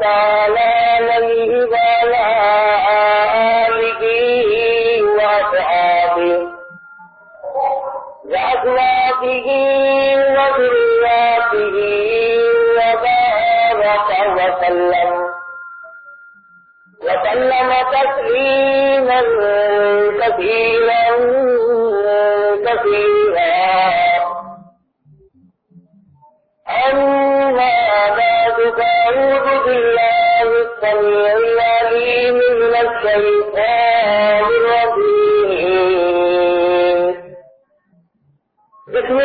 تعالى عليه الشيطان الرجيم بسم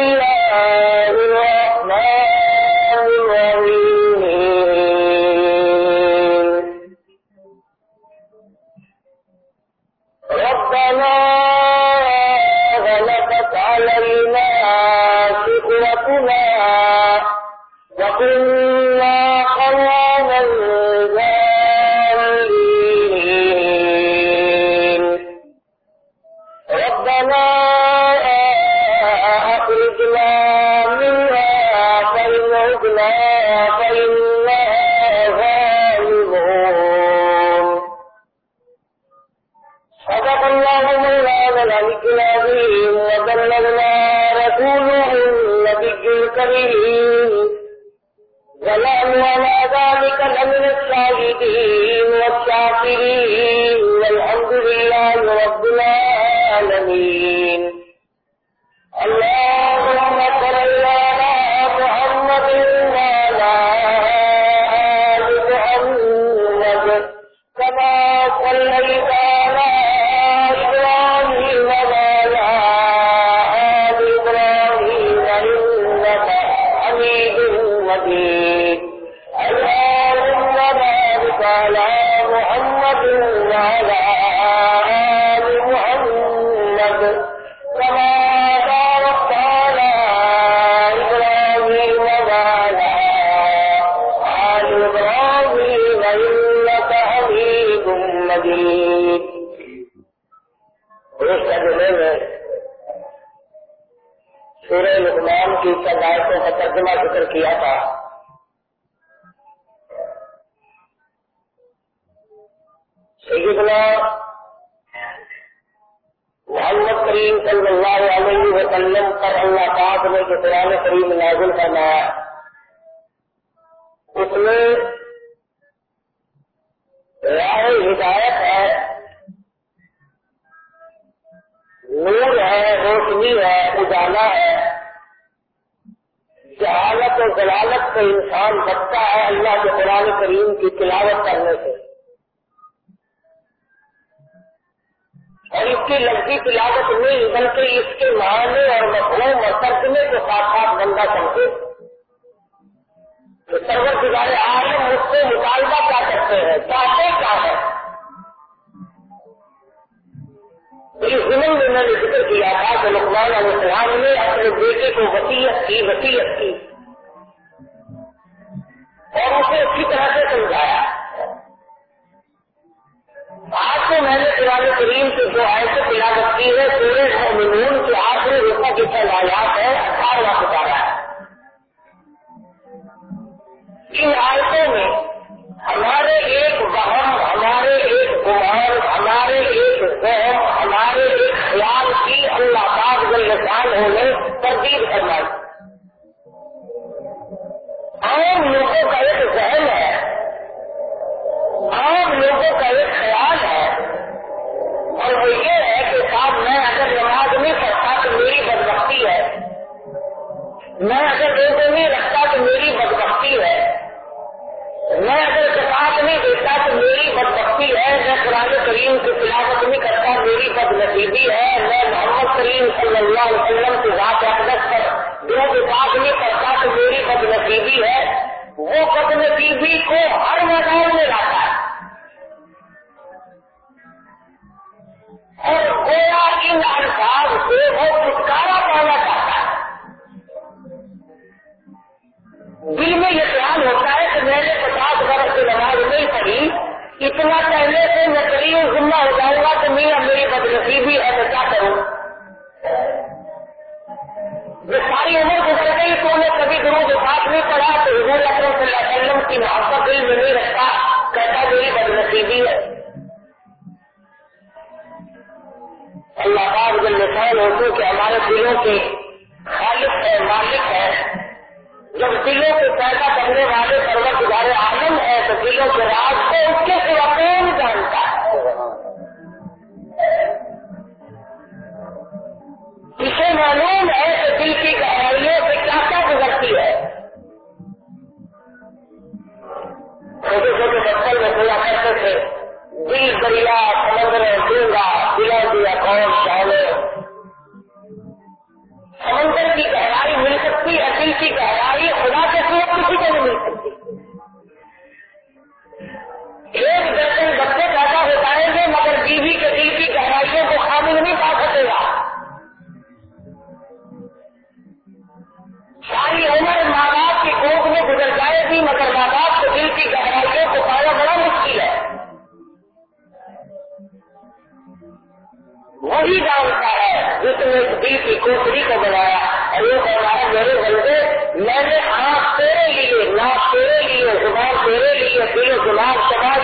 والشاكرين والحمد لله رب العالمين. اس کی لفظی تلاوت نہیں بلکہ اس کے معنی اور مفہوم اور ترجمے کے ساتھ ساتھ بندہ سمجھے۔ تو سرور گزارے عالم اس سے مطالبہ کیا کرتے ہیں؟ چاہتے کیا ہے اس ضمن میں میں نے ذکر کیا تھا کہ لقمان علیہ السلام نے اپنے بیٹے کو وسیعت کی وسیعت کی۔ اور اسے اچھی طرح سے سمجھایا۔ آج کو میں نے قرآن کریم سے جو آیت تلاوت کی ہے، سورہ مومنون کے آخری رقع کی سیلایات ہے اٹھارہواں ستارہ ہے۔ ان آیتوں میں ہمارے ایک وہم، ہمارے ایک گمان، ہمارے ایک وہم ہمارے ایک خیال کی اللہ پاک جلسان ہونے تردید کرنا عام لوگوں کا ایک ذہن ہے عام لوگوں کا ایک خیال ہے، اور وہ یہ ہے کہ صاحب، میں اگر نماز نہیں پڑھتا تو میری بدبختی ہے۔ میں اگر روزے نہیں رکھتا تو میری بدبختی ہے۔ میں اگر کتاب نہیں دیتا تو میری بدبختی ہے۔ میں قرآن کریم کی تلاوت نہیں کرتا، میری بد نصیبی ہے۔ میں محمد کریم صلی اللہ علیہ وسلم کی ذات اقدس پر جو کتاب نہیں کرتا تو میری بد نصیبی ہے۔ وہ بد کو ہر میدان میں لاتا ہے۔ اور گویا ان الفاظ سے وہ چھٹکارا پانا چاہتا ہے۔ دل میں یہ خیال ہوتا ہے کہ میں نے پچاس برس کی نماز نہیں پڑھی، اتنا پہلے سے میں قریب ذمہ ہو جاؤں گا تو میرا میری بدنصیبی ہے تو کیا کروں؟ جو ساری عمر شریفوں نے کبھی درود پاک نہیں پڑھا تو حضور اکرم صلی اللہ علیہ وسلم کی محبت دل میں نہیں رکھتا، کہتا میری بد نصیبی ہے۔ اللہ پاک جب نشان ہوتے کہ ہمارے دلوں کے خالق ہے، مالک ہے۔ جب دلوں کو پیدا کرنے والے پروت ادارے عالم ہے، تو دلوں کے راز کو اس کے سوا کون جانتا ہے؟ اسے معلوم ہے کہ دل کی گہرائیوں سے چھوٹے چھوٹے بچپن میں پورا کرتے تھے دل دریا سمندر ڈونگا دلوں دیا کون چاہو سمندر کی گہرائی مل سکتی ہے دل کی گہرائی خدا کے سوا کسی کو نہیں مل سکتی۔ ایک درجن بچے پیدا ہو جائیں گے مگر بیوی کے دل کی گہرائیوں کو خامل نہیں پا سکے گا۔ ساری عمر ماں باپ کی کوک میں گزر جائے گی، مگر ماں باپ کو دل کی گہرائیوں کو پایا بڑا مشکل ہے۔ وہی جانتا ہے جس نے اس دل کی کوکری کو بنایا۔ اور یہ بنایا میرے بندے، میں نے آنکھ تیرے لیے، ناک تیرے لیے، زبان تیرے لیے، دل و گلاب سماج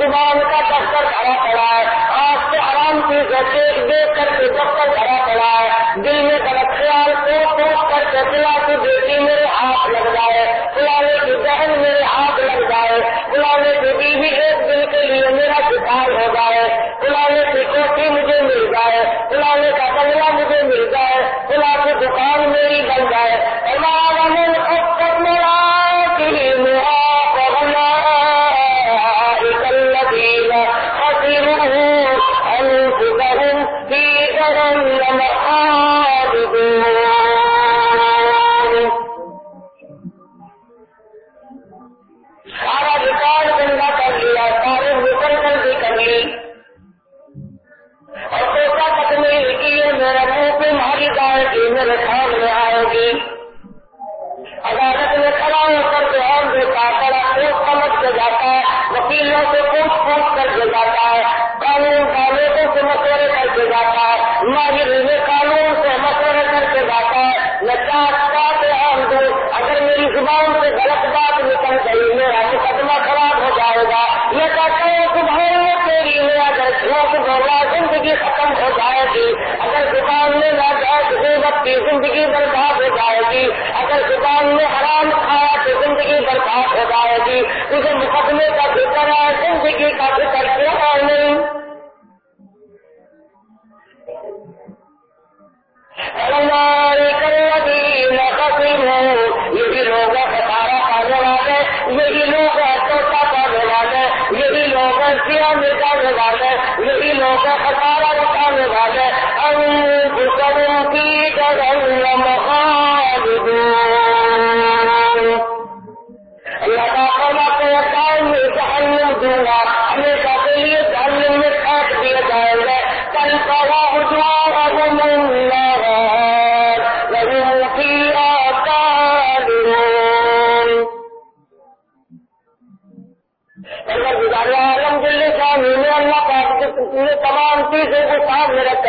زبان کافر کر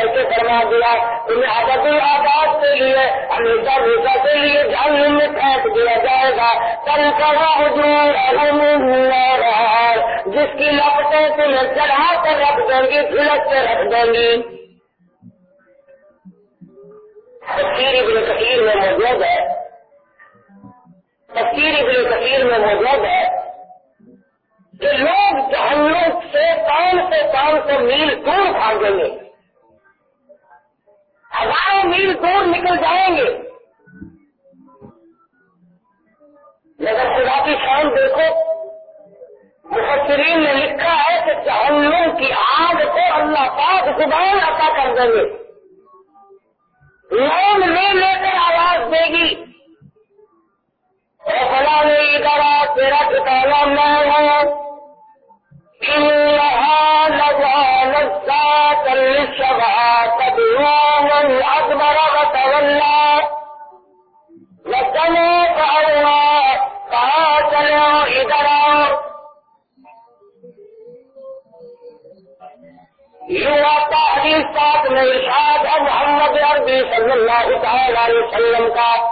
سامنے کے فرما دیا، انہیں ادب آباد کے لیے، ہمیشہ ہمیشہ کے لیے جان میں پھینک دیا جائے گا۔ کل کرا حضور جس کی لپٹیں تمہیں چڑھا کر رکھ دیں گی پھلک کے رکھ دیں گی۔ اللہ زبان عطا کر دیں گے۔ لون لے لے کر آواز دے گی۔ فلا نے ادھر تیرا ٹھکانا میں ہوں۔ إنها لجالسات للشبع تدعو من أكبر وتولى وسموا یوا تحریر ساتھ میں ارشاد ہے محمد عربی صلی اللہ تعالی علیہ وسلم کا۔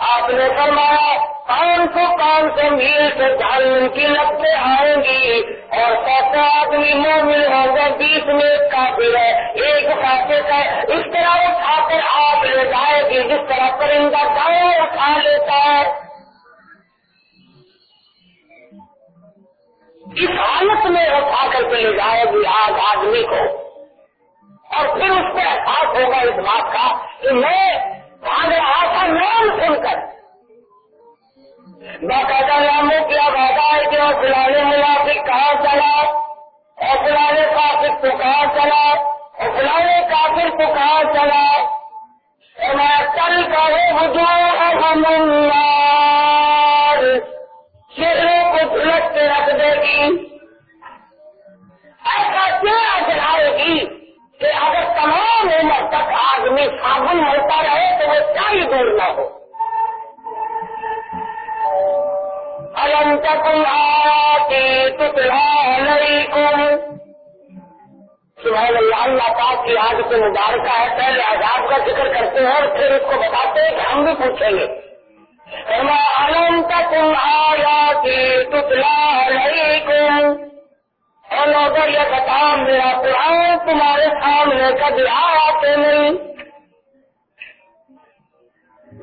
آپ نے فرمایا، کون کو کون سے میل سے جہنم کی لگتے آئیں گی؟ اور سو آدمی مومن ہوں گے، بیس میں کافر ہے، ایک کافی کا اس طرح اٹھا کر آپ لے جائے گی، جس طرح پرندہ گاؤں اٹھا لیتا ہے۔ اس حالت میں اٹھا کر کے لے جائے گی آج آدمی کو۔ اور پھر اس کو احساس ہوگا اس بات کا کہ میں بھاگ رہا تھا نام سن کر۔ باقاعدہ ناموں کیا وعدہ ہے کہ وہ فلانے منافق کہاں چلا؟ اور فلانے کافر تو کہاں چلا؟ اور فلانے کافر تو کہاں چلا؟ میں کل کرے حضور چہرے کو جھلک کے رکھ دے گی۔ ایسا کیا چلائے گی کہ اگر تمام عمر تک آدمی صابن ہوتا رہے تو وہ کیا ہی دور نہ ہو۔ تم آتی سبحان اللہ اللہ پاک کی آج سے مبارکہ ہے، پہلے آزاد کا ذکر کرتے ہیں اور پھر اس کو بتاتے ہیں کہ ہم بھی پوچھیں گے۔ تم آیا کی تتلا نہیں کم اور یہ بتا میرا قرآن تمہارے سامنے کبھی آتے نہیں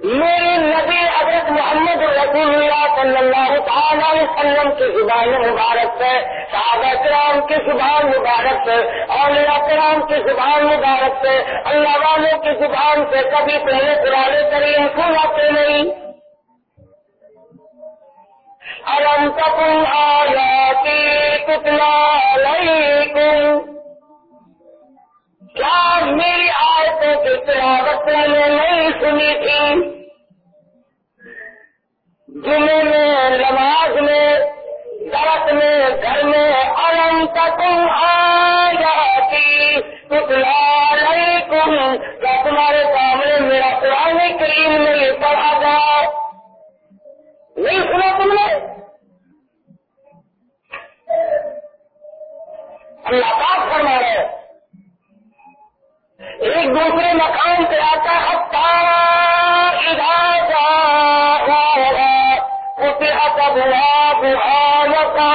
میری نبی حضرت محمد رسول اللہ صلی اللہ تعالی وسلم کی زبان مبارک سے، صحابہ کرام کی زبان مبارک سے، اولیاء کرام کی زبان مبارک سے، اللہ والوں کی زبان سے کبھی پہلے پرانے کریم سناتے نہیں۔ الم تکن آیاتی تتلا علیکم کیا میری آیتوں کی تلاوت میں نے نہیں سنی تھی جمعے میں، نماز میں درخت میں، گھر میں الم تکن آیاتی تتلا علیکم کیا تمہارے سامنے میرا قرآن کریم نہیں پڑھا گا نہیں سنا تم نے؟ اللہ پاک فرما رہے ایک دوسرے مقام پہ آتا ہفتہ بلا بلا مکان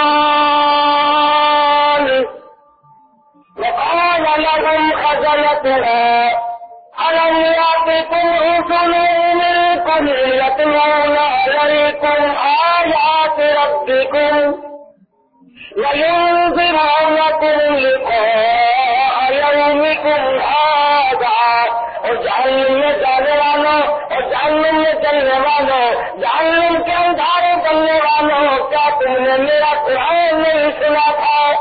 مکان لهم خزنتها، ألم يأتكم رسل منكم يتلون عليكم آيات ربكم جہنم کے اندھارے بننے والوں، کیا تم نے میرا قرآن نہیں سنا تھا؟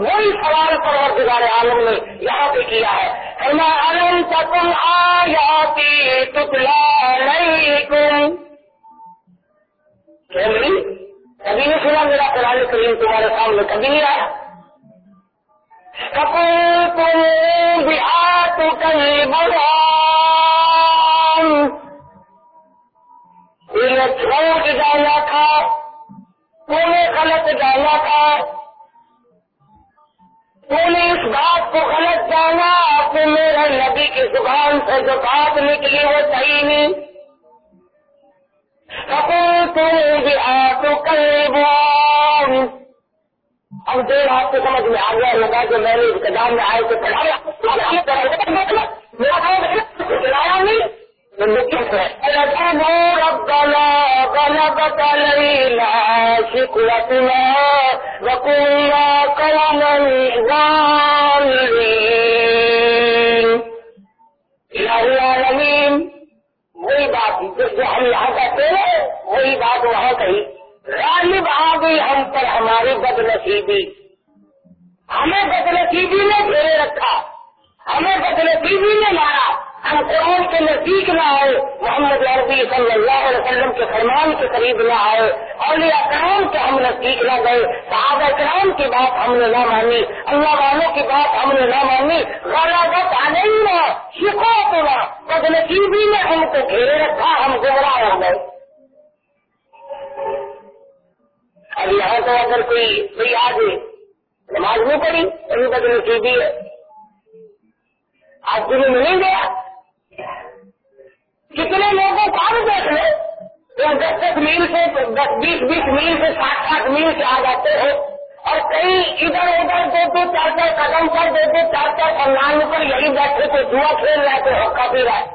وہی سوال پر اور گزارے عالم نے یہاں پہ کیا ہے۔ فرما عالم تکم آیاتی تتلا علیکم؟ کبھی نہیں سنا میرا قرآن کریم تمہارے سامنے، کبھی نہیں آیا؟ کپور بہار تو کہیں بڑا نے جھوٹ ڈالا تھا تو نے غلط ڈالا تھا۔ تو نے اس بات کو غلط جانا کہ میرے نبی کی زبان سے جو بات نکلی وہ صحیح نہیں۔ بھی آ کر اب دیر آپ کو سمجھ میں آ گیا ہوگا کہ میں نے انتظام میں آئے تو پڑھایا۔ نہیں۔ ربنا غلبت علينا شكوتنا وكنا قوما ظالمين الہ العالمین وہی بات جس سے ہم یہاں کہتے ہیں وہی بات وہاں کہی غالب آ گئی ہم پر ہماری بد نصیبی ہمیں بد نصیبی نے گھیرے رکھا، ہمیں بد نصیبی نے مارا۔ ہم قرآن کے نزدیک نہ آئے، محمد عربی صلی اللہ علیہ وسلم کے فرمان کے قریب نہ آئے اور کرام کے ہم نزدیک نہ گئے، صحابہ کرام کی بات ہم نے نہ مانی، اللہ والوں کی بات ہم نے نہ مانی غلط آنے ہی شکو تو بد نصیبی نے ہم کو گھیرے رکھا، ہم گمراہ ہو گئے۔ اب یہاں تو اگر کوئی کوئی آگے نماز نہیں پڑی ابھی بد نصیبی ہے۔ آج دن نہیں گیا۔ کتنے لوگوں کو بھی دیکھ لے؟ تو دس دس میل سے، دس بیس بیس میل سے سات سات میل سے آ جاتے ہیں۔ اور کئی ادھر ادھر دو دو چار چار قدم پر، دو دو چار چار سنگان پر یہی بیٹھے تو جوا کھیل رہا ہے، تو حقا پی رہا ہے۔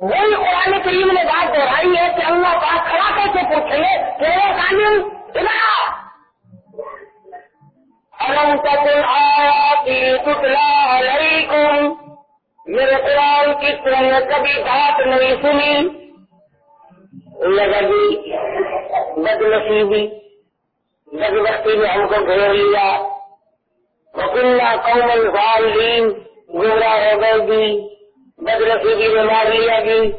وہی قرآن کریم نے بات دہرائی ہے کہ اللہ بات کھڑا کیسے پوچھیں گے تیرے قانون الم تک آیا تتلا علیکم؟ میرے قرآن کی طرح نے کبھی بات نہیں سنی۔ لگا جی بد نصیبی بد بستی میں ہم کو گھیر لیا۔ وکلا کومل والدین گمراہ ہو گئے جی بد نصیبی میں مار لیا گی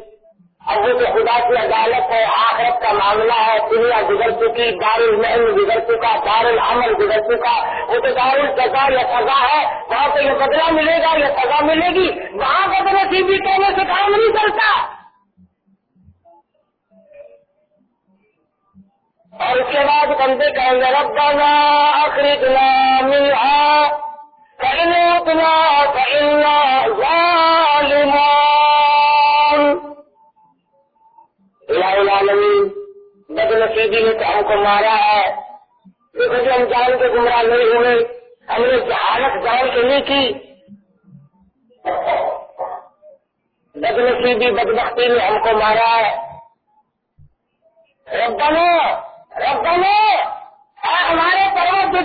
اب وہ تو خدا کی عدالت ہے، آخرت کا معاملہ ہے، دنیا گزر چکی دار المحل گزر چکا دار العمل گزر چکا، وہ تو دار الجزا یا سزا ہے، وہاں پہ یہ بدلا ملے گا یا سزا ملے گی؟ وہاں بدلے سی بھی کہنے سے کام نہیں کرتا۔ اور اس کے بعد بندے کہیں گے، ربنا خریدنا ملا کہیں اتنا کہیں العالمین، بد نصیبی نے ہم کو مارا ہے۔ دیکھو جو ہم جان کے گمراہ نہیں ہوئے، ہم نے جہالت جان کے نہیں کی۔ بد نصیبی بد بختی نے ہم کو مارا ہے۔ ربنا ربنا، اے ہمارے پروت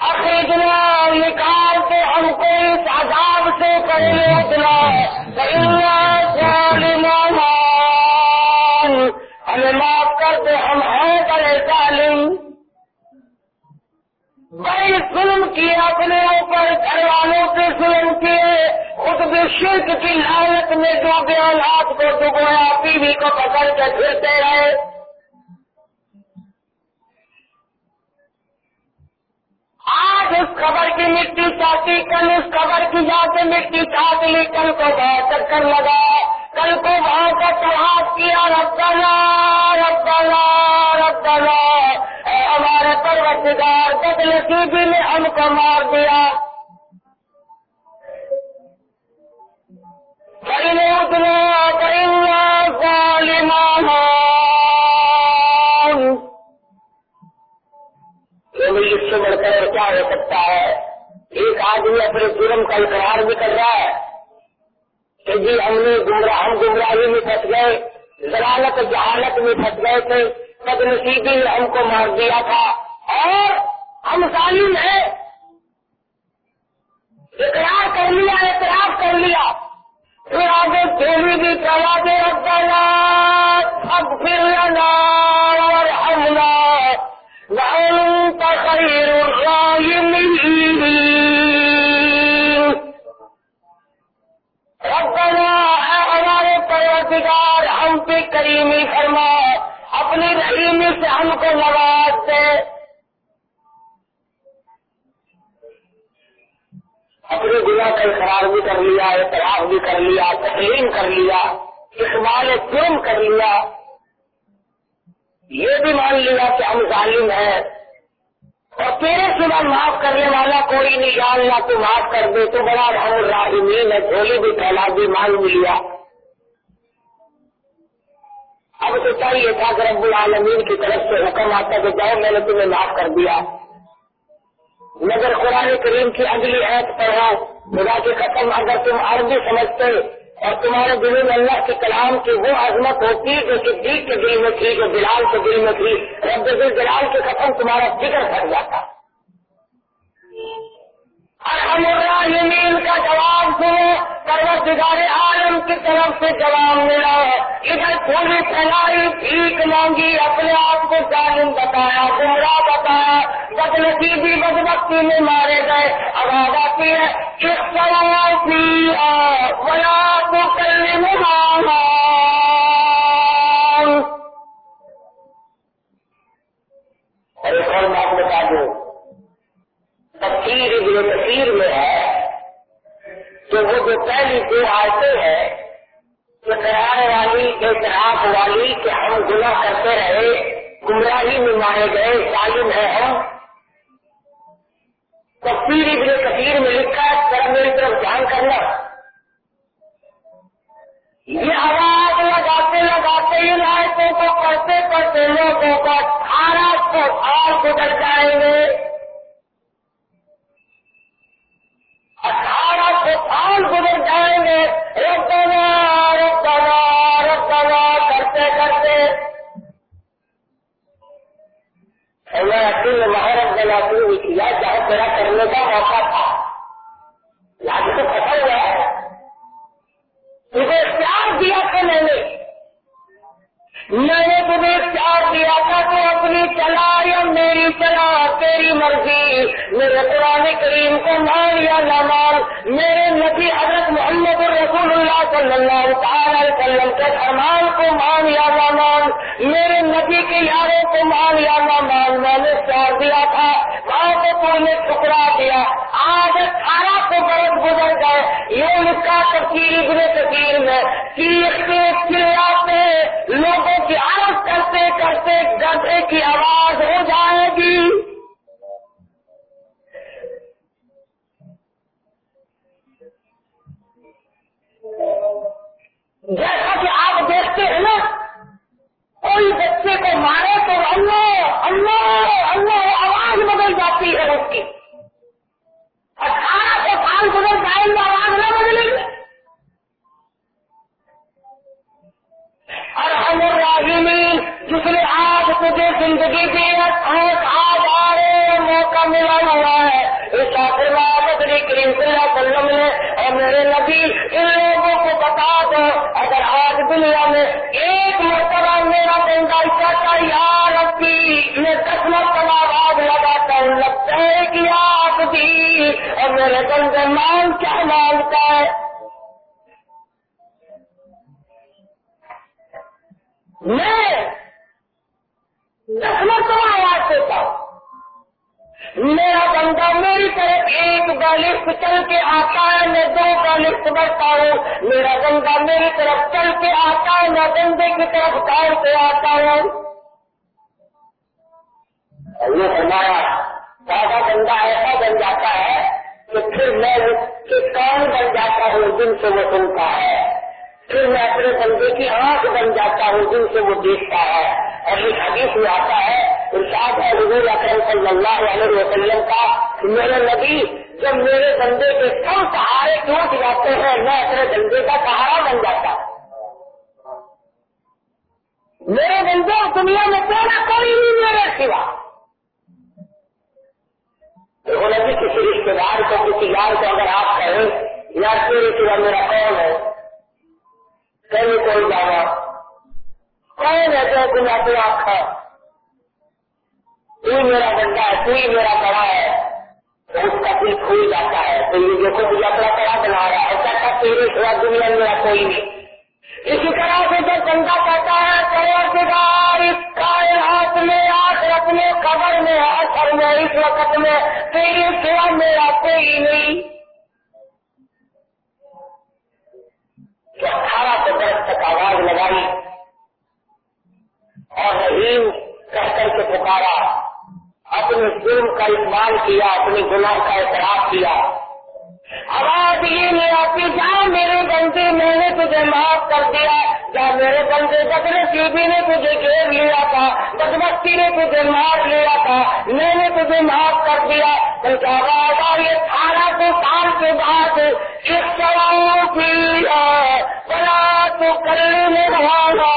اخرجنا نکال کے ہم کو اس عذاب سے کرے اتنا ہمیں معاف کر دے ہم ہیں بڑے ظالم۔ بڑی ظلم کی اپنے اوپر گھر والوں سے ظلم کیے۔ خود بھی شرک کی لالت میں جو بیانات کو ڈبویا بیوی کو پکڑ کے پھرتے رہے۔ آج اس خبر کی مٹی چاہتی، کل اس خبر کی جا کے مٹی چاہتی لی کل کو بہت چکر لگا۔ کل کو بہت کا چڑھا کیا ربنا ربنا ربنا۔ اے ہمارے پروتگار بدل سی نے ہم کو مار دیا۔ کئی اتنا کئی ظالمان اس سے بڑھ کر کیا ہو سکتا ہے؟ ایک آدمی اپنے جرم کا اقرار بھی کر رہا ہے۔ کہ جی ہم نے گمراہ ہم گمراہی میں پھنس گئے ضرالت جہالت میں پھنس گئے تھے۔ بد نصیبی نے ہم کو مار دیا تھا۔ اور ہم ظالم ہیں۔ اقرار کر لیا، اعتراف کر لیا۔ پھر آگے دہلی بھی کروا دے رکھا اب پھر لینا اور ہم خير ربنا ہمارے پروتگار ہم پہ کریمی فرما، اپنی رحیمی سے ہم کو نواز دے۔ اپنے گناہ کا اقرار بھی کر لیا، اعتراف بھی کر لیا تسلیم کر لیا، اقبال جرم کر لیا۔ یہ بھی مان لیا کہ ہم ظالم ہیں۔ اور تیرے سوا معاف کرنے والا کوئی نہیں، یا اللہ تو معاف کر دے، تو بڑا رحم الراحمین ہے جھولی بھی پھیلا دی، مان لیا۔ اب تو چاہیے تھا کہ رب العالمین کی طرف سے حکم آتا کہ جاؤ، میں نے تمہیں معاف کر دیا۔ مگر قرآن کریم کی اگلی عید پڑھو خدا کے قسم، اگر تم عربی سمجھتے اور تمہارے دل میں اللہ کے کلام کی وہ عظمت ہوتی جو صدیق کے دل میں تھی، جو بلال کے دل میں تھی، رب دل بلال کے ختم تمہارا فکر کر جاتا۔ الراحمین کا جواب سنو، پروردگار عالم کی طرف سے جواب ملا ادھر پوری پھیلائی، بھیک مانگی، اپنے آپ کو ظالم بتایا، گمراہ بتایا بد نصیبی بد بختی میں مارے گئے۔ آواز آتی ہے، اس طرح کی بلا کو کرنے میں ایک اور بات بتا دوں۔ تفصیل جو تفصیل میں ہے، تو وہ جو پہلی دو آتے ہیں کہ قرار والی، اعتراف والی کہ ہم گناہ کرتے رہے، گمراہی میں مارے گئے، ظالم ہے ہم۔ تفصیل ابن کثیر میں لکھا ہے سر میری طرف دھیان کرنا۔ یہ آواز لگاتے لگاتے ان آیتوں کو کرتے کرتے لوگوں کا سارا کو آر گزر جائیں گے۔ اور میرے نبی ان لوگوں کو بتا دو، اگر آج دنیا میں ایک مرتبہ میرا بندہ چاہتا یار رکھی میں دس مرتبہ آواز لگاتا ہوں لگتا ہے کہ آپ بھی اور میرے بندے مان کیا مانگتا ہے؟ میں دس مرتبہ آواز دیتا ہوں۔ میرا بندہ میری طرف ایک بالکل چل کے آتا ہے، میں دو بالکل بڑھتا ہوں۔ میرا بندہ میری طرف چل کے آتا ہے، میں بندے کی طرف دوڑ کے آتا ہوں۔ یہ ہمارا دادا بندہ ایسا بن جاتا ہے کہ پھر میں اس کے کان بن جاتا ہوں جن سے وہ سنتا ہے۔ پھر میں اپنے بندے کی آنکھ بن جاتا ہوں جن سے وہ دیکھتا ہے۔ اور اس حدیث میں آتا ہے ارشاد ہے حضور اکرم صلی اللہ علیہ وسلم کا، میرے نبی، جب میرے بندے کے کم سہارے ٹوٹ جاتے ہیں، میں اپنے بندے کا سہارا بن جاتا۔ میرے بندے دنیا میں تیرا کوئی نہیں میرے سوا۔ دیکھو نبی کسی رشتے دار کو، کسی یار کو اگر آپ کہیں یا تیرے سوا میرا کون ہے؟ کہیں کوئی جانا۔ کون ہے تو تم اپنے آپ کا کوئی میرا بندہ ہے، کوئی میرا بڑا ہے، اس کا پھر کھل جاتا ہے، تو یہ دیکھو مجھے اپنا بڑا بنا رہا ہے، ایسا تھا تیرے سوا دنیا میرا کوئی نہیں۔ اسی طرح سے جب بندہ کہتا ہے، پروردگار، اس کائنات میں، آخرت میں خبر میں اثر میں، اس وقت میں، تیرے سوا میرا کوئی نہیں۔ اٹھارہ سو برس تک آواز لگائی اور رحیم کہہ کر کے پکارا۔ اپنے ظلم کا استعمال کیا، اپنے گناہ کا اعتراف کیا۔ آواز یہ نہیں آتی جا میرے بندے، میں نے تجھے معاف کر دیا۔ جا میرے بندے بدر سیبی نے تجھے گھیر لیا تھا بدمستی نے تجھے مار لیا تھا، میں نے تجھے معاف کر دیا۔ آواز آ یہ اٹھارہ سو سال کے بعد کس طرح بڑا تو کرنے والا۔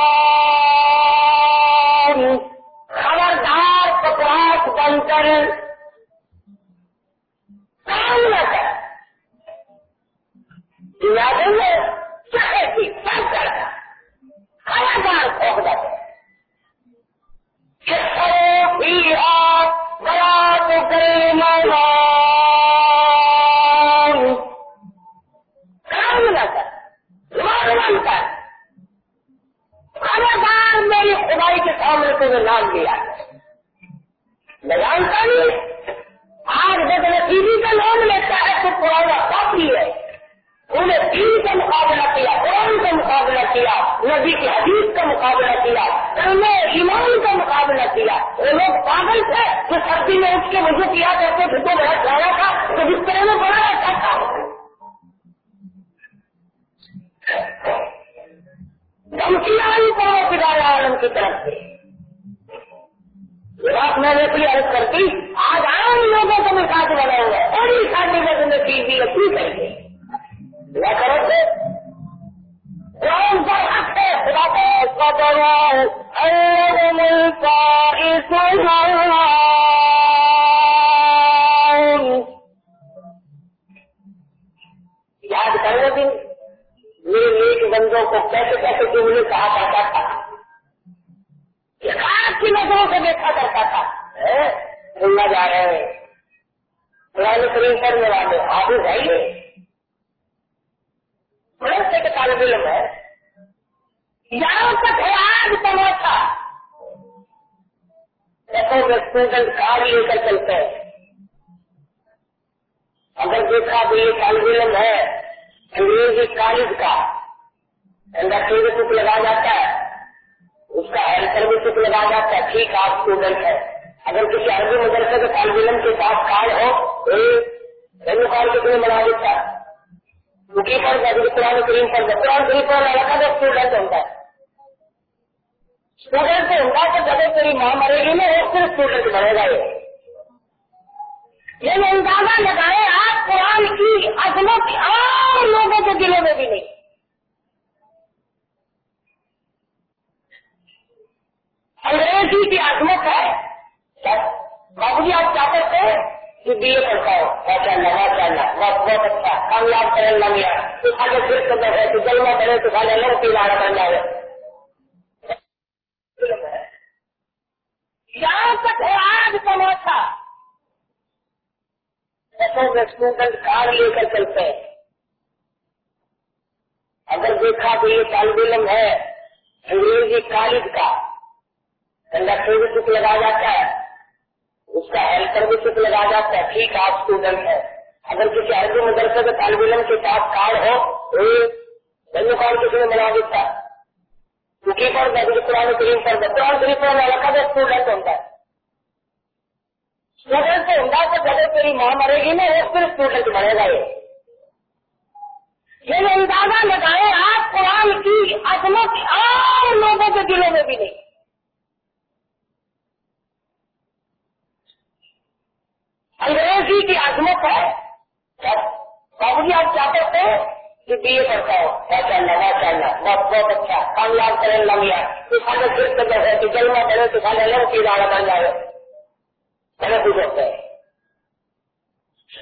بن کر کام کر یادوں میں چاہے تھی سب کرتا خبردار کھوک دیتے کر۔ میری خدائی کے سامنے تمہیں نام لیا میں جانتا نہیں. آج بد نصیبی کا نام لیتا ہے تو پرانا کافی ہے. انہوں نے دین کا مقابلہ کیا، قرآن کا مقابلہ کیا، نبی کی حدیث کا مقابلہ کیا انہوں ایمان کا مقابلہ کیا. وہ لوگ پاگل تھے جو سردی میں اٹھ کے وضو کیا کرتے پھر تو بڑا جانا تھا، تو جس طرح میں بڑا اچھا تھا. دھمکی آئی پڑو پدارے عالم کی طرف سے؟ بات میں نے اپنی عرض کرتی آج عام لوگوں کو میں ساتھ بناؤں گا بڑی شادی میں تمہیں چیز دی ہے کریں گے کرو گے کون سا حق ہے، خدا کا یاد کرو دن میرے نیک بندوں کو کیسے کیسے جملے کہا کرتا تھا۔ کی نظروں سے دیکھا کرتا تھا۔ سننا جا رہے ہیں قرآن کریم پڑھنے والے آبو بھائی مدرسے کے طالب علم ہے۔ یہاں تک ہے آج تماشا ایسے میں اسٹوڈنٹ کار لے کر چلتے ہیں اگر دیکھا تو یہ طالب علم ہے، انگریزی کالج کا۔ انڈسٹری میں چپ لگا جاتا ہے۔ اس کا ہیلپر بھی لگا جاتا ہے ٹھیک، آپ اسٹوڈنٹ ہے۔ اگر کسی عربی مدرسے کے طالب علم کے پاس کارڈ ہو، تو کارڈ کتنے بنا دیتا ہے۔ رکی پر قرآن کریم پر قرآن کریم پر لڑکا تو اسٹوڈنٹ ہوتا ہے۔ اسٹوڈنٹ سے ہوتا تو جب تیری ماں مرے گی نا، وہ پھر اسٹوڈنٹ بنے گا یہ۔ یہ اندازہ لگائے آپ قرآن کی عظمت عام لوگوں کے دلوں میں بھی نہیں۔ انگریزی کی عظمت ہے بابو جی آپ کیا کرتے ہیں کہ بی اے پڑھتا ہو ماشاء اللہ ماشاء اللہ۔ بہت بہت اچھا۔ کامیاب کرنے لگ گیا۔ تو کھانے پھر کر ہے تو جلوا کرے تو کھانے لڑ کی لاڑ بن جائے یہاں تک ہے آج تماشا اسٹوڈنٹ کار لے کر چلتے ہیں۔ اگر دیکھا تو یہ طالب علم ہے انگریزی کالج کا۔ کنڈکٹر بھی چپ لگا جاتا ہے، اس کا ہیلپر بھی چپ لگا جاتا ہے، ٹھیک آپ اسٹوڈنٹ ہے اگر کسی عربی مدرسے کے طالب علم کے پاس کارڈ ہو تو یہ کارڈ کسی نے بنا دیتا ہے۔ کیونکہ پر قرآن کریم پر قرآن کریم پر لڑکا تو اسٹوڈنٹ ہوتا ہے؟ اسٹوڈنٹ سے ہوتا تو جب تیری ماں مرے گی نا، وہ پھر اسٹوڈنٹ بنے گا۔ یہ یہ اندازہ لگائے آپ قرآن کی عظمت عام لوگوں کے دلوں میں بھی نہیں۔ انگریزی کی عظمت ہے بابو جی آپ کیا کرتے ہیں کہ بی اے کرتا ہو ماشاء اللہ ماشاء اللہ۔ بہت بہت اچھا۔ کامیاب کرنے لگ گیا۔ تو کھانے پھر کر ہے کہ جلوا کرے تو کھانے لڑ کی داڑا بن جائے بہت گزرتے ہیں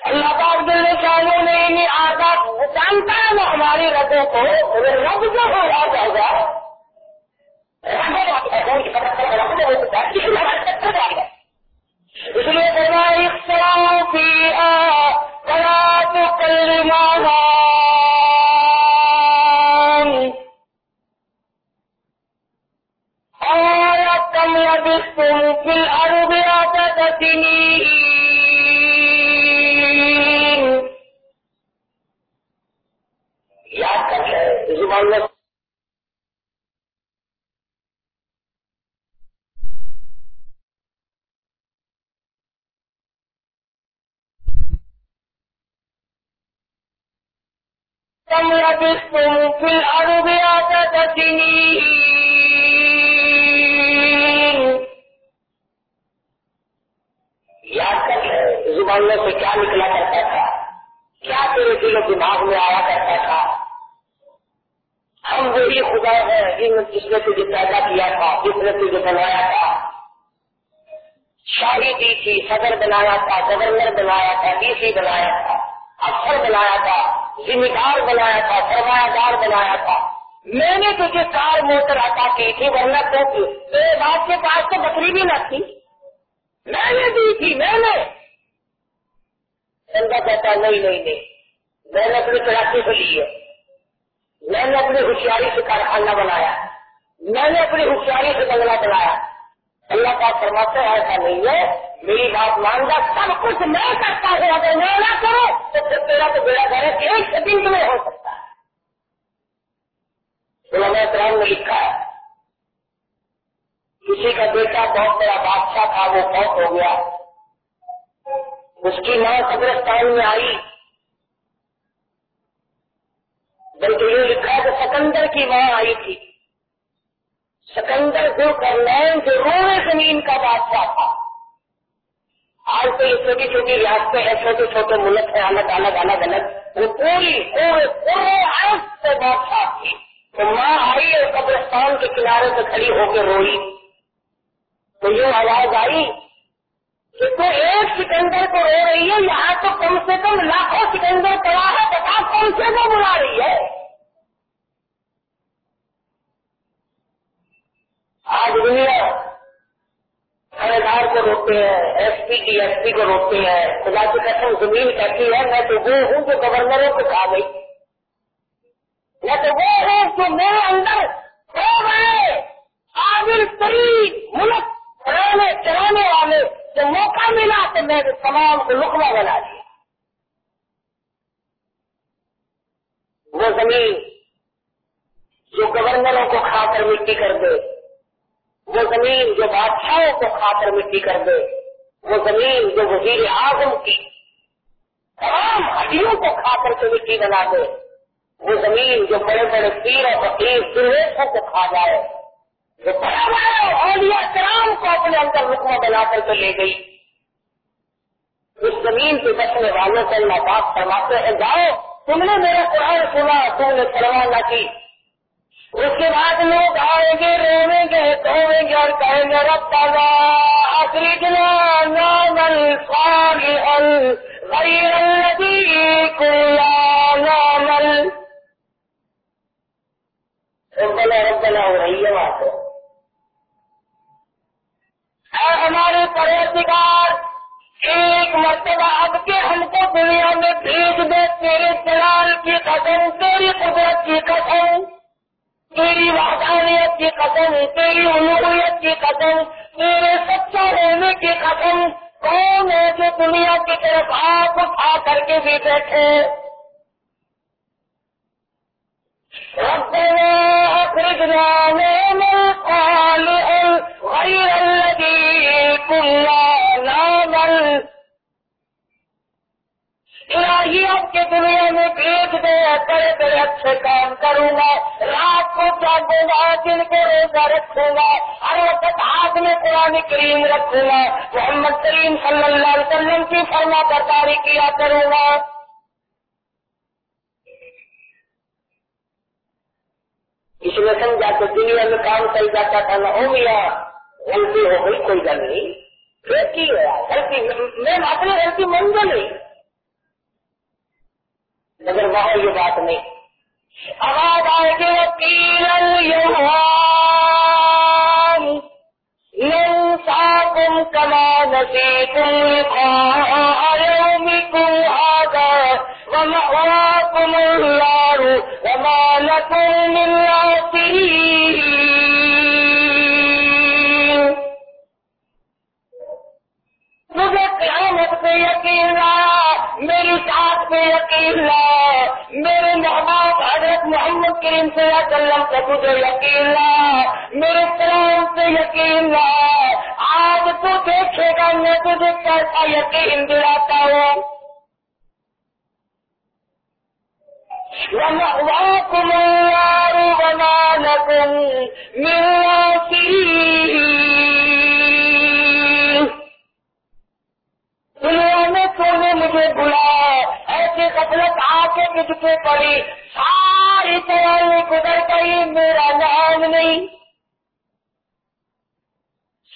اللہ پاک دل شاہوں نے انہیں آتا جانتا ہے وہ ہماری ربوں کو۔ رب جو ہو رہا ہوگا آية اغلق ما يخشى فيها كم لبثتم في الأرض سنين کم تم پھر آتا یاد کر زبانوں سے کیا نکلا کرتا تھا؟ کیا تیرے دل و دماغ میں آیا کرتا تھا؟ ہم وہی خدا ہے جس نے تجھے پیدا کیا تھا جس نے تجھے بنایا تھا شاہی دی تھی صدر بنایا تھا گورنر بنایا تھا ڈی سی بنایا تھا افسر بنایا تھا ذمہ دار بنایا تھا سرمایہ دار بنایا تھا۔ میں نے تجھے کار موٹر عطا کی تھی، ورنہ تو تیرے باپ کے پاس تو بکری بھی نہ تھی۔ میں نے دی تھی، میں نے۔ بندہ کہتا نہیں نہیں نہیں۔ میں نے اپنی کراچی سے لی ہے۔ میں نے اپنی ہوشیاری سے کارخانہ بنایا۔ میں نے اپنی ہوشیاری سے بنگلہ بنایا۔ اللہ کا فرماتے ایسا نہیں ہے۔ میری بات مان گا سب کچھ میں کرتا ہوں، اگر میں نہ کروں، تو پھر تیرا تو بیڑا گھر ایک سیکنڈ میں ہو سکتا ہے۔ علماء کرام نے لکھا ہے، کسی کا بیٹا بہت بڑا بادشاہ تھا، وہ بہت ہو گیا۔ اس کی ماں قبرستان میں آئی۔ بلکہ یہ لکھا ہے کہ سکندر کی ماں آئی تھی۔ سکندر جو کرنائن جو روئے زمین کا بادشاہ تھا۔ آج تو یہ چھوٹی چھوٹی ریاستیں ہیں چھوٹے چھوٹے ملک ہیں الگ الگ الگ الگ۔ وہ پوری پورے پورے آج سے بادشاہ تھی۔ تو ماں آئی اور قبرستان کے کنارے سے کھڑی ہو کے روئی۔ تو یہ آواز آئی کہ تو ایک سکندر کو رو رہی ہے، یہاں تو کم سے کم لاکھوں سکندر پڑا ہے بتا کون سے کو بلا رہی ہے۔ آج دنیا تھانے کو روکتے ہیں ایس پی کی ایس پی کو روکتے ہیں۔ خدا کی قسم زمین کہتی ہے، میں تو وہ ہوں جو گورنروں کو کھا گئی میں تو وہ ہوں جو میرے اندر ہو ترین ملک چلانے چلانے والے جو موقع ملا تو میں تمام کو لکما بنا دیا۔ وہ زمین جو گورنروں کو کھا کر مٹی کر دے۔ وہ زمین جو بادشاہوں کو کھا کر مٹی کر دے، وہ زمین جو وزیر اعظم کی تمام ہڈیوں کو کھا کر کے مٹی بنا دے، وہ زمین جو بڑے بڑے پیر اور فقیر سرویشوں کو کھا جائے۔ جو بڑا بڑا کرام کو اپنے اندر رکما بنا کر کے لے گئی۔ اس زمین کے بچنے والوں کو اللہ پاک فرماتے ہیں، جاؤ، تم نے میرا قرآن سنا، تم نے سلوانا کی۔ اس کے بعد لوگ آئیں گے رویں گے دھویں گے اور کہیں گے رب تازہ اخرجنا نامل صالحا، غیر الذي كنا نعمل ربنا ربنا ہو رہی ہے بات۔ اے ہمارے پروردگار، ایک مرتبہ اب کے ہم کو دنیا میں بھیج دے، تیرے جلال کی قدم تیری قدرت کی قدم تیری وحدانیت کی قسم، تیری علویت کی قسم، تیرے سچا رہنے کی قسم، کون ہے جو دنیا کی طرف آپ اٹھا کر کے بھی بیٹھے؟ ربنا اخرجنا من قال غير الذي كنا نعمل الہی اب کے دنیا میں بھیج دے بڑے بڑے اچھے کام کروں گا، رات کو جاگوں گا، دن کو روزہ رکھوں گا، ہر وقت ہاتھ میں قرآن کریم رکھوں گا۔ محمد کریم صلی اللہ علیہ وسلم کی فرما برداری کیا کروں گا؟ اس میں سمجھا تو دنیا میں کام چل جاتا تھا، نہ ہو گیا۔ غلطی ہو گئی، کوئی گل نہیں۔ پھر غلطی میں اپنی غلطی من نہیں۔ مگر وہاں یہ بات نہیں۔ آواز آئے گی، وکیل تم کما نسی تم يومكم هذا ومأواكم النار وما لكم من ناصرين مجھے قیامت پہ یقین آیا میری ساتھ پہ یقین لا میرے محبوب حضرت محمد کریم سے وسلم سے تجھے یقین لا میرے قرآن سے یقین لا آج تو دیکھے گا، میں تجھے کیسا یقین دلاتا ہوں۔ دنیا مجھے بلا ایسی غفلت آ کے مجھ پہ پڑی۔ ساری تیاری گزر گئی، میرا نام نہیں۔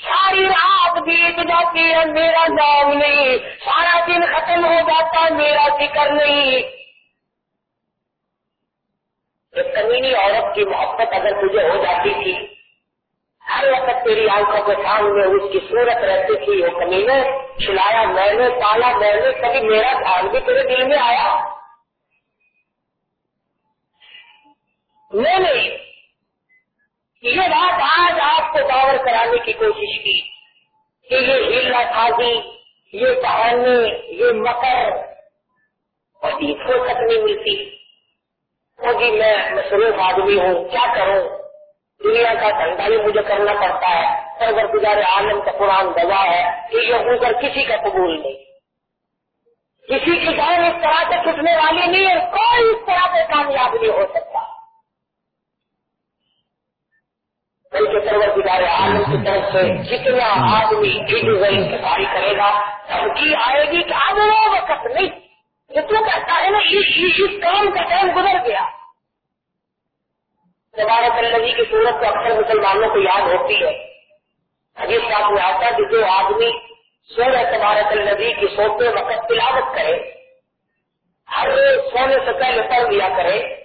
ساری رات بیت جاتی ہے، میرا نام نہیں۔ سارا دن ختم ہو جاتا، میرا ذکر نہیں۔ ایک کمینی عورت کی محبت اگر تجھے ہو جاتی تھی، ہر وقت تیری آنکھوں کے سامنے اس کی صورت رہتی تھی، وہ کمینے کھلایا میں نے پالا، میں نے کبھی میرا دھیان بھی تیرے دل میں آیا۔ میں نے یہ بات آج آپ کو باور کرانے کی کوشش کی کہ یہ ہیلا تازی یہ کہانی یہ مکر کبھی فرصت نہیں ملتی۔ کبھی میں مصروف آدمی ہوں، کیا کروں؟ دنیا کا دھندا بھی مجھے کرنا پڑتا ہے۔ سرور گزار عالم کا قرآن دبا ہے کہ یہ اوپر کسی کا قبول نہیں۔ کسی کی جان اس طرح سے چھٹنے والی نہیں ہے کوئی اس طرح سے کامیاب نہیں ہو سکتا۔ بلکہ سرور گزارے عالم کی طرف سے جتنا آدمی انتظاری کرے گا، دھمکی آئے گی کہ اب وہ وقت نہیں۔ جو تو کہتا ہے نا اس کام کا ٹائم گزر گیا۔ تبارک اللہ کی صورت کو اکثر مسلمانوں کو یاد ہوتی ہے۔ حجیب صاحب میں آتا کہ جو آدمی سورہ تبارک النبی کی سوتے وقت تلاوت کرے، ہر سونے سے پہلے پڑھ دیا کرے،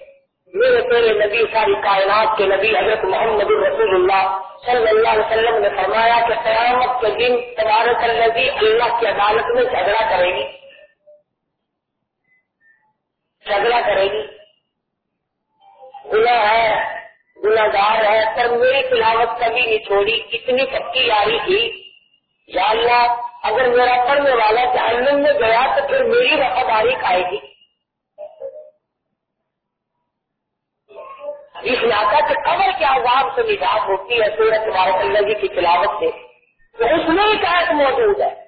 میرے تیرے نبی ساری کائنات کے نبی حضرت محمد رسول اللہ صلی اللہ علیہ وسلم نے فرمایا کہ قیامت کے دن تبارک النبی اللہ کی عدالت میں جھگڑا کرے گی۔ جھگڑا کرے گی۔ گناہ ہے۔ گناگار ہے، پر میری تلاوت کبھی نہیں چھوڑی اتنی پکی آ تھی۔ یا اللہ، اگر میرا پڑھنے والا جہنم میں گیا تو پھر میری وفاداری کھائے گی۔ اس علاقہ کے قبر کے عذاب سے نجات ہوتی ہے سورت مبارک اللہ جی کی تلاوت سے۔ تو اس میں ایک آیت موجود ہے۔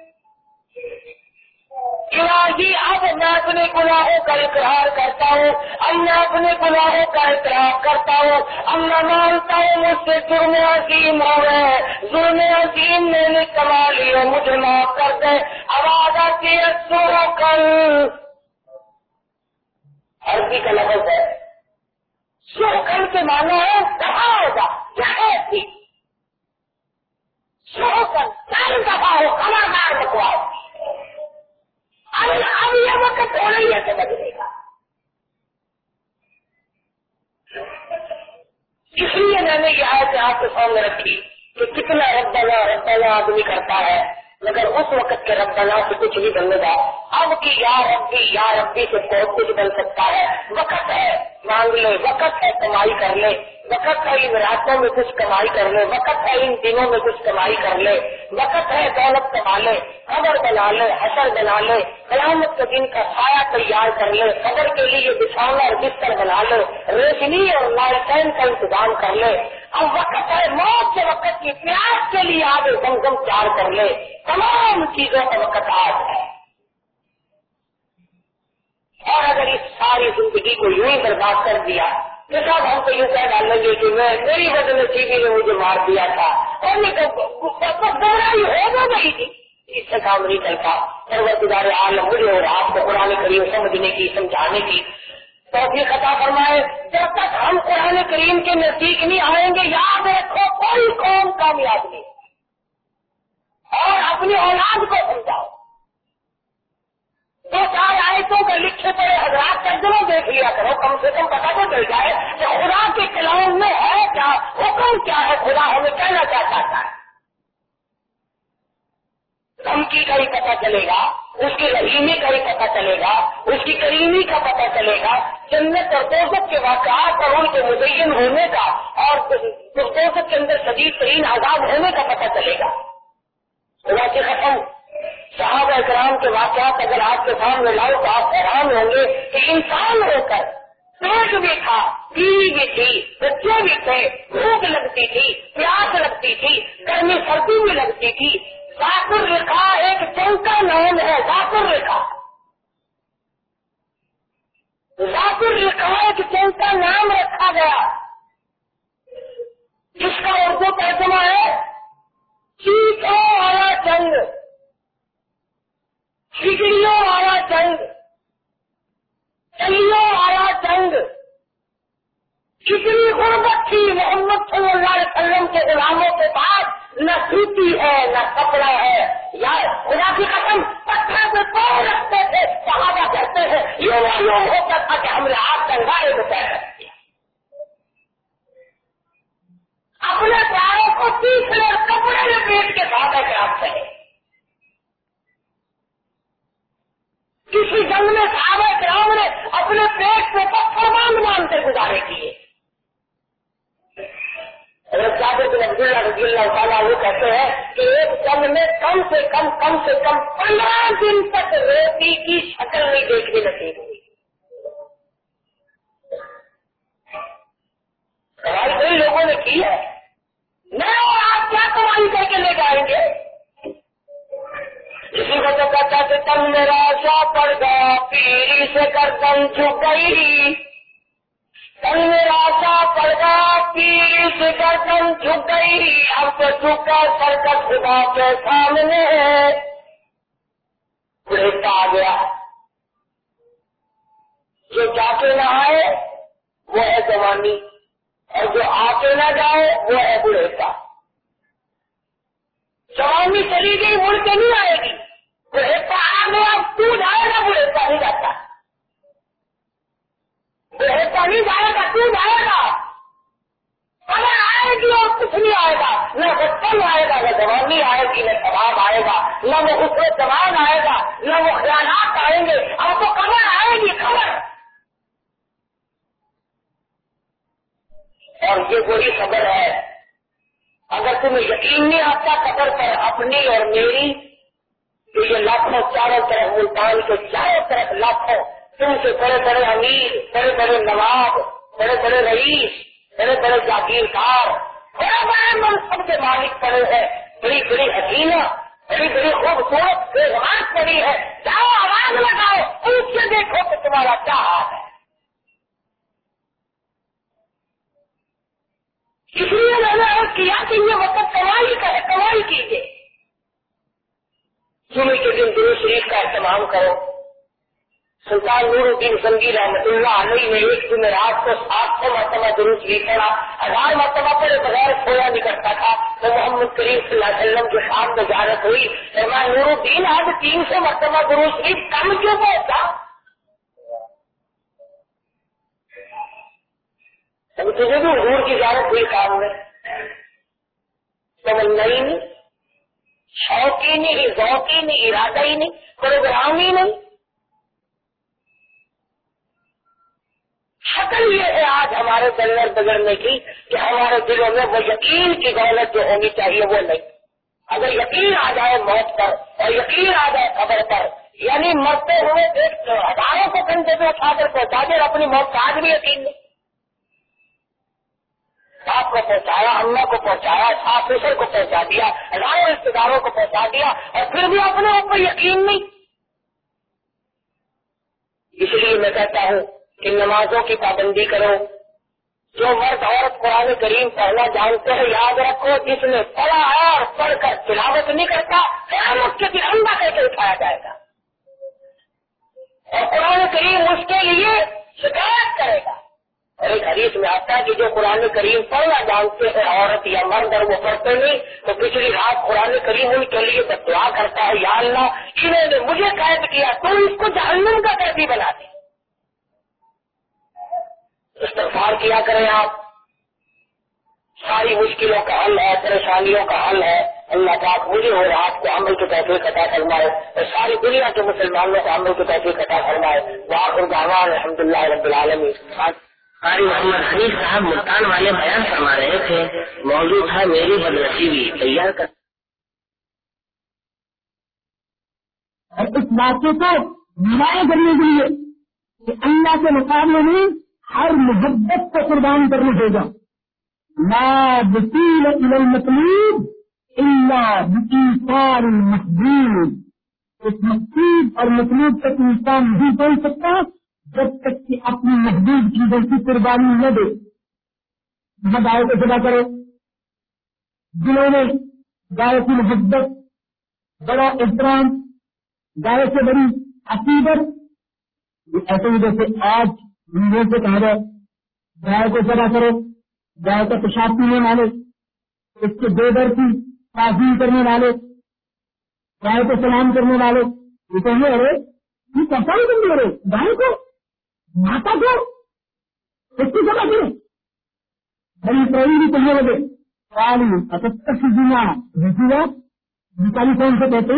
الہی اب میں اپنے گناہوں کا اقرار کرتا ہوں، اب میں اپنے گناہوں کا اقرار کرتا ہوں۔ اب میں مانتا ہوں، مجھ سے جرم عظیم ہو گئے ظلم عظیم میں نے کما لیے، مجھے معاف کر دے آواز آتی ہے سو کل۔ عربی کا لفظ ہے۔ سو کل کے معنی ہے کہاں ہوگا کیا تھی سو کل چار دفعہ ہو کمر مار بکواؤ اب یہ وقت ہو رہی ہے تو بدلے گا۔ اس لیے میں نے یہ آیت آپ کے سامنے رکھی کہ کتنا رب بنا رب ربنا آدمی کرتا ہے، مگر اس وقت کے رب ربنا سے کچھ بھی بننے گا اب کی یا ربی یا ربی سے بہت کچھ بن سکتا ہے۔ وقت ہے، مانگ لے، وقت ہے، کمائی کر لے۔ وقت ہے، ان راتوں میں کچھ کمائی کر لے۔ وقت ہے، ان دنوں میں کچھ کمائی کر لے۔ وقت ہے، دولت کما لے قبر بنا لے حسر بنا لے۔ قیامت کے دن کا سایہ تیار کر لے۔ قبر کے لیے بچھانا اور بستر بنا لے۔ ریشنی اور لالٹین کا انتظام کر لے۔ اب وقت ہے، موت کے وقت کی پیاس کے لیے آگے گم تیار کر لے۔ تمام چیزوں کا وقت آج ہے۔ اور اگر اس ساری زندگی کو یوں ہی برباد کر دیا تو صاحب ہم تو یوں کہہ ڈالیں گے کہ میں میری وجہ سے ٹی نے مجھے مار دیا تھا۔ اور ہی ہوگا نہیں تھی۔ اس سے کام نہیں چلتا۔ سرور عالم، مجھے اور آپ کو قرآن کریم سمجھنے کی، سمجھانے کی تو اپنی خطا فرمائے۔ جب تک ہم قرآن کریم کے نزدیک نہیں آئیں گے، یاد رکھو، کوئی قوم کامیاب نہیں۔ اور اپنی اولاد کو سمجھاؤ۔ دو چار آیتوں کا لکھے پڑے حضرات ترجمہ دیکھ لیا کرو، کم سے کم پتا تو چل جائے کہ خدا کے کلام میں ہے کیا، حکم کیا ہے، خدا ہمیں کہنا کیا چاہتا ہے؟ دھمکی کا ہی پتا چلے گا، اس کی رحیمی کا ہی پتا چلے گا، اس کی کریمی کا پتا چلے گا۔ جنت اور دوست کے واقعات اور ان کے مزین ہونے کا اور دوست کے اندر شدید ترین آزاد ہونے کا پتا چلے گا خدا کی ختم صحابہ اکرام کے واقعات اگر آپ کے سامنے لاؤ تو آپ حیران ہوں گے کہ انسان ہو کر پیٹ بھی تھا، بیوی بھی تھی، بچے بھی تھے، بھوک لگتی تھی، پیاس لگتی تھی، گرمی سردی بھی لگتی تھی۔ ذاکر ریکھا ایک چنکا نام ہے، ذاکر ریکھا ذاکر ریکھا ایک چنکا نام رکھا گیا۔ جس کا اردو ترجمہ ہے چیٹوں والا جنگ کھچڑیوں والا جنگ چلیوں والا جنگ۔ کتنی غربت تھی محمد صلی اللہ علیہ وسلم کے غلاموں کے پاس، نہ سوتی ہے، نہ کپڑا ہے۔ یا خدا کی قسم، پتھر پہ پاؤں رکھتے تھے، صحابہ کرتے ہیں، یوں یوں ہوتا تھا کہ ہم نے آپ کنگارے کو طے رکھ دیا اپنے پیاروں کو تیسرے کپڑے میں پیٹ کے ساتھ ہے کہ آپ کہیں کسی جنگ میں صحابہ کرام نے اپنے پیٹ سے پتھر باندھ باندھ کر گزارے کیے۔ رضی اللہ تعالیٰ وہ کہتے ہیں کہ ایک جنگ میں کم سے کم کم سے کم پندرہ دن تک روٹی کی شکل نہیں دیکھنے نصیب ہوئی۔ کمائی کئی لوگوں نے کی ہے۔ میں اور آپ کیا کمائی کر کے لے جائیں گے؟ اسی کو تو کہتا کہ تم میرا سا پڑ گیا پیری سے گردن جھک گئی۔ تم میرا سا پڑ گیا پیری سے گردن جھک گئی۔ اب تو چکا سرکت خدا کے سامنے۔ بڑھتا آ گیا۔ جو جا کے نہ آئے، وہ ہے جوانی اور جو آ کے نہ جائے، وہ ہے بڑھتا جوانی چلی گئی، مڑ کے نہیں آئے گی۔ بڑھتا آ گیا تو جائے گا بڑھتا نہیں جاتا۔ بڑھتا نہیں جائے گا، تو جائے گا۔ اگر آئے گی اور کچھ نہیں آئے گا، نہ بچپن آئے گا، نہ جوانی آئے گی، نہ سواب آئے گا، نہ وہ حسن جوان آئے گا، نہ وہ خیالات آئیں گے۔ اب تو خبر آئے گی خبر اور یہ وہی خبر ہے اگر تمہیں یقین نہیں آتا قبر پر اپنی اور میری، تو یہ لاکھوں چاروں طرف ملتان کے چاروں طرف لاکھوں، تم سے بڑے بڑے امیر، بڑے بڑے نواب، بڑے بڑے رئیس، بڑے بڑے جاگیرکار بڑے بڑے منصب کے مالک پڑے ہیں، بڑی بڑی حسینہ بڑی بڑی خوبصورت بے زبان پڑی ہے۔ جاؤ آواز لگاؤ، ان سے دیکھو کہ تمہارا کیا حال ہے۔ اس لیے میں نے کیا کہ یہ وقت کمائی کا ہے کمائی کیجیے جمعے کے دن درو شریف کا اہتمام کرو۔ سلطان نور الدین سنگی رحمت اللہ علیہ نے ایک دن رات کو سات سو مرتبہ درو شریف پڑا ہزار مرتبہ پڑے بغیر کھویا نہیں کرتا تھا۔ تو محمد کریم صلی اللہ علیہ وسلم کی خام تجارت ہوئی۔ فرمایا، نور الدین آج تین سو مرتبہ درو شریف کم کیوں پہنچا تجھے بھی حضور کی زیادت ہوئی کام میں سمجھنا نہیں شوق ہی نہیں ذوق ہی نہیں، ارادہ ہی نہیں، پروگرام ہی نہیں۔ شکل یہ ہے آج ہمارے دلر بگڑنے کی کہ ہمارے دلوں میں وہ یقین کی دولت جو ہونی چاہیے وہ نہیں۔ اگر یقین آ جائے موت پر اور یقین آ جائے خبر پر یعنی مرتے ہوئے ہزاروں کو گھنٹے پہ اٹھا کر پہنچا دے اپنی موت کا آج بھی یقین نہیں۔ باپ کو پہنچایا اما کو پہنچایا آفیسر کو پہنچا دیا ہزاروں رشتے داروں کو پہنچا دیا، اور پھر بھی اپنے اوپر یقین نہیں۔ اس لیے میں کہتا ہوں کہ نمازوں کی پابندی کرو۔ جو مرد عورت قرآن کریم پڑھنا جانتے ہیں، یاد رکھو، جس نے پڑھا ہے اور پڑھ کر تلاوت نہیں کرتا قیامت کے پھر اندھا کر کے اٹھایا جائے گا۔ اور قرآن کریم اس کے لیے شکایت کرے گا۔ اور ایک حدیث میں آتا ہے کہ جو قرآن کریم پڑھنا جانتے ہیں، عورت یا مرد، اور وہ پڑھتے نہیں، تو پچھلی رات قرآن کریم ان کے لیے دعا کرتا ہے، یا اللہ، انہوں نے مجھے قید کیا، تو اس کو جہنم کا قیدی بنا دے استغفار کیا کریں آپ۔ ساری مشکلوں کا حل ہے، پریشانیوں کا حل ہے۔ اللہ پاک مجھے اور آپ کو عمل کے تحفیق عطا فرمائے، اور ساری دنیا کے مسلمانوں کو عمل کے تحفیق عطا فرمائے۔ واخر دعوان الحمد للہ رب العالمین۔ قاری محمد حنیف صاحب ملتان والے بیان فرما رہے تھے موضوع تھا میری بدنصیبی تیار کر۔ اور اس واقعے کو نمایاں کرنے کے لیے کہ اللہ کے مقابلے میں ہر محبت کو قربان کرنا ہوگا۔ لا بسیل الى المطلوب، الا بإيثار المحبوب۔ اس مقصود اور مطلوب تک انسان نہیں پہنچ سکتا جب تک کہ اپنی محبوب چیزوں کی قربانی نہ دے نہ گائے کو جدا کرو۔ دلوں میں گائے کی محبت، بڑا احترام، گائے سے بڑی عقیدت۔ ایسے ہی جیسے آج ہندوؤں سے کہا جائے گائے کو جدا کرو، گائے کا پیشاب پینے والے، اس کے دو در کی تعظیم کرنے والے، گائے کو سلام کرنے والے۔ یہ کہیں ارے یہ کیسا نہیں کرتے رہے؟ گائے کو ماتا کو اس کی جگہ کرو بڑی پری بھی کہنے لگے۔ کالی اکتر دنیا بھیجیے نکالی کون سے کہتے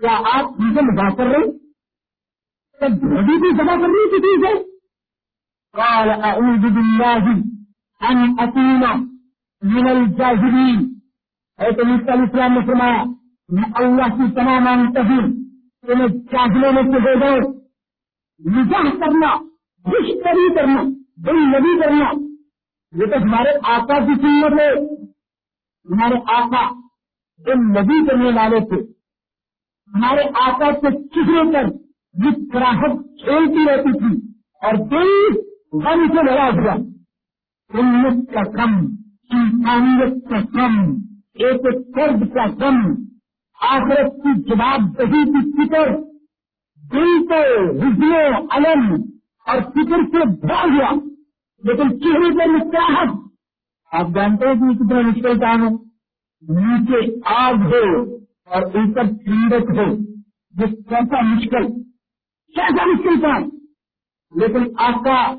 کیا آپ ان سے مذاق کر رہے تب بھی بھی جمع کر رہی کسی سے قال، اعوذ باللہ ان اکون من الجاہلین۔ اے تو علیہ السلام نے فرمایا، میں اللہ کی تمام مانگتا ہوں کہ میں چاہلوں میں سے ہو گئے نجاح کرنا رشتری کرنا دل نبی کرنا۔ یہ تو ہمارے آقا کی سنت ہے۔ ہمارے آقا دل نبی کرنے والے تھے۔ ہمارے آقا کے چہرے پر جس کراہٹ کھیلتی رہتی تھی اور دل غم سے بھرا ہوا۔ امت کا کم انسانیت کا کم ایک قرض کا کم آخرت کی جواب دہی کی فکر۔ دل کو رجوع علم اور فکر سے بھرا ہوا لیکن چہرے پر مسکراہٹ آپ جانتے ہیں کہ کتنا مشکل کام ہے۔ نیچے آگ ہو اور اوپر ٹھنڈک ہو، یہ کیسا مشکل؟ کیسا مشکل کام؟ لیکن آقا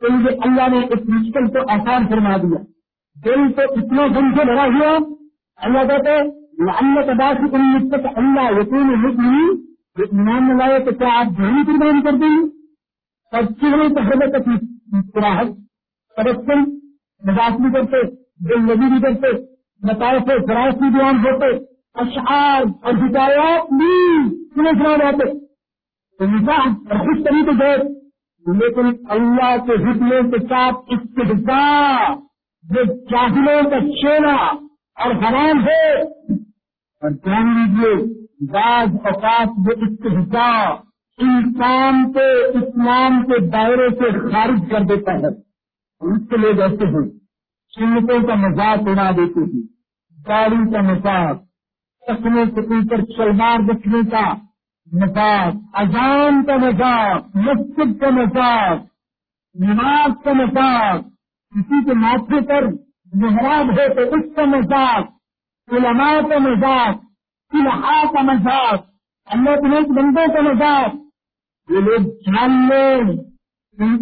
تو مجھے اللہ نے اس مشکل کو آسان فرما دیا۔ دل تو اتنے دن سے بھرا ہوا، اللہ کہتے اللہ تباہ کی اللہ یقین مطمئن ایمان میں لائے تو کیا آپ جہنی قربانی کر دیں گے؟ اور چہرے تو حضرت تک مسکراہٹ تبسم مذاق بھی کرتے، دل نبی بھی کرتے بتاؤ ذرائع بھی بیان ہوتے، اشعار اور ہدایات بھی سنے سنا رہتے تو نکاح اور خوش طریقے گئے لیکن اللہ کے حکموں کے ساتھ استحصا جو چاہلوں کا چینا اور حرام ہے، اور جان لیجیے بعض اوقات جو استحصا انسان کو اسلام کے دائرے سے خارج کر دیتا ہے۔ اس کے لوگ ایسے ہیں۔ سنتوں کا مذاق اڑا دیتے ہیں۔ گاڑی کا مذاق چکنے سے اوپر شلوار رکھنے کا مذاق، اذان کا مذاق، مسجد کا مذاق، نماز کا مذاق، کسی کے ماتھے پر محراب ہو تو اس کا مذاق، علماء کا مذاق فلحا کا مذاق، اللہ کے نیک بندوں کا مذاق، یہ لوگ جان لیں۔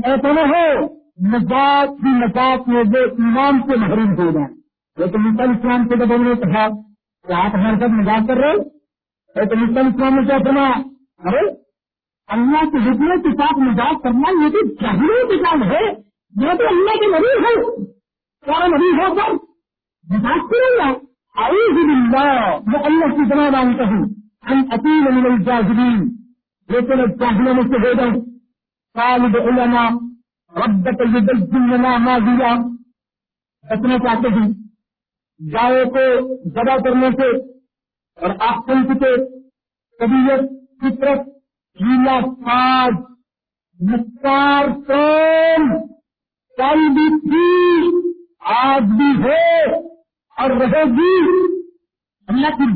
ایسا نہ ہو، مذاق کی مذاق میں وہ ایمان سے محروم ہو جائیں۔ لیکن مثال اسلام سے جب ہم نے کہا کہ آپ ہمارے ساتھ مذاق کر رہے لیکن مثال اسلام نے کیا سنا ارے، اللہ کے حکموں کے ساتھ مذاق کرنا یہ تو جہلوں کی کام ہے۔ یہ تو اللہ کے نبی ہے کیا نبی ہو کر مذاق کروں گا اعوذ باللہ میں اللہ کی طرح مانگتا ہوں، ہم اصیل من الجاہلین لیکن اب جاہلوں میں سے ہو جائیں طالب علماء ربت یدجن لنا ما دیا بچنا چاہتے ہیں۔ گائے کو جدا کرنے سے اور آسن کے طبیعت فطرت گیلا ساز، مختار کون کل بھی تھی، آج بھی ہے۔ اور رہے گی اللہ کی